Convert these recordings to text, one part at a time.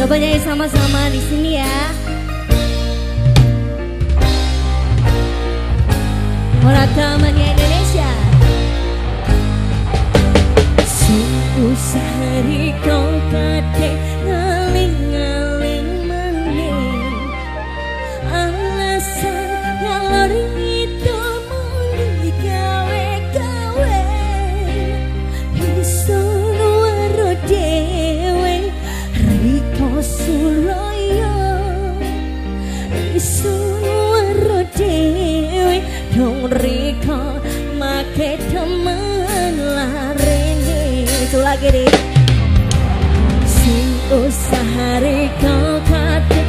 Coba nyanyi sama-sama di sini ya. Orang teman suwara dewe dong riko make temen larene. Itu lagi deh. Si usaha riko kate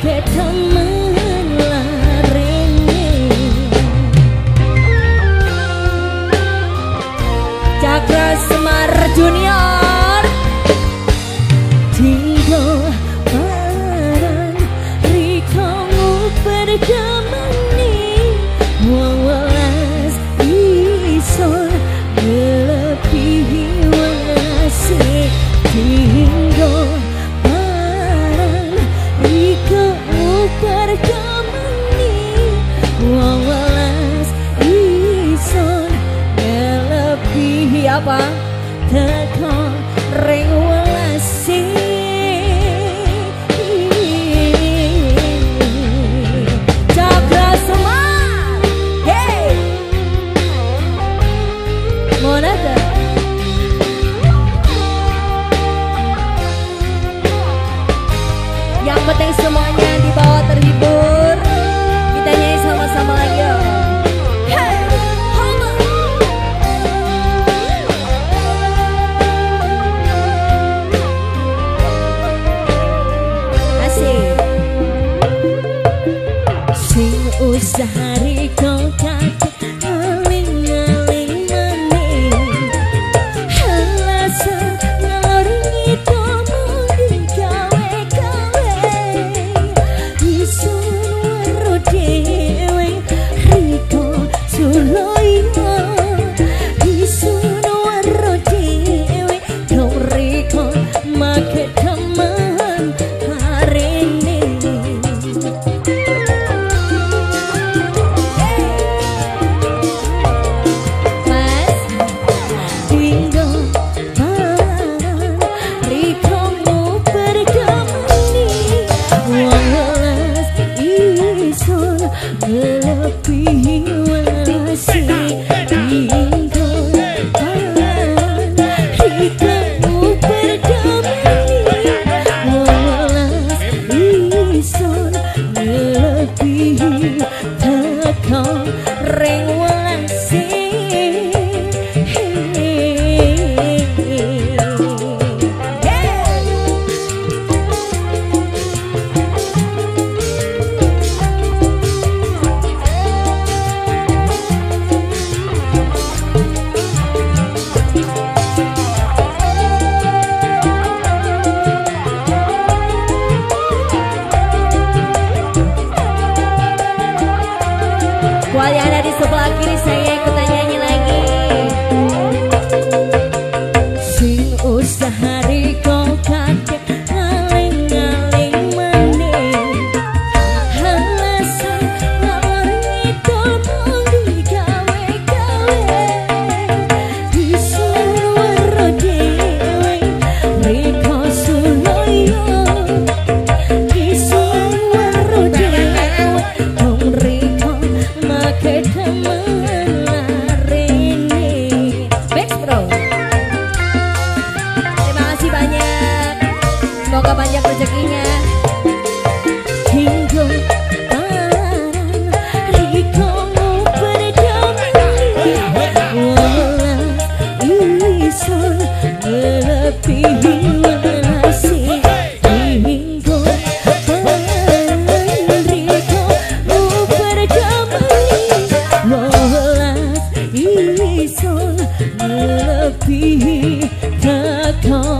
けたん apa? Teko ring welasi Cakra Semar hey Monata Yang penting semuanya dibawa terhibur. sehari. yang ada di sebelah kiri saya ikut know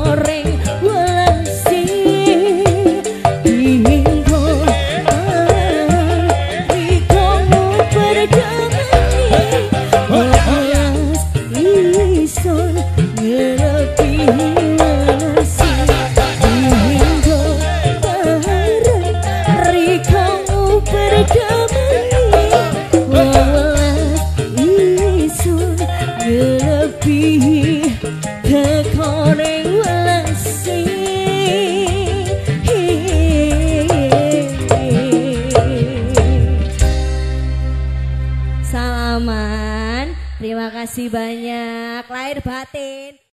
Terima kasih banyak. Lahir batin.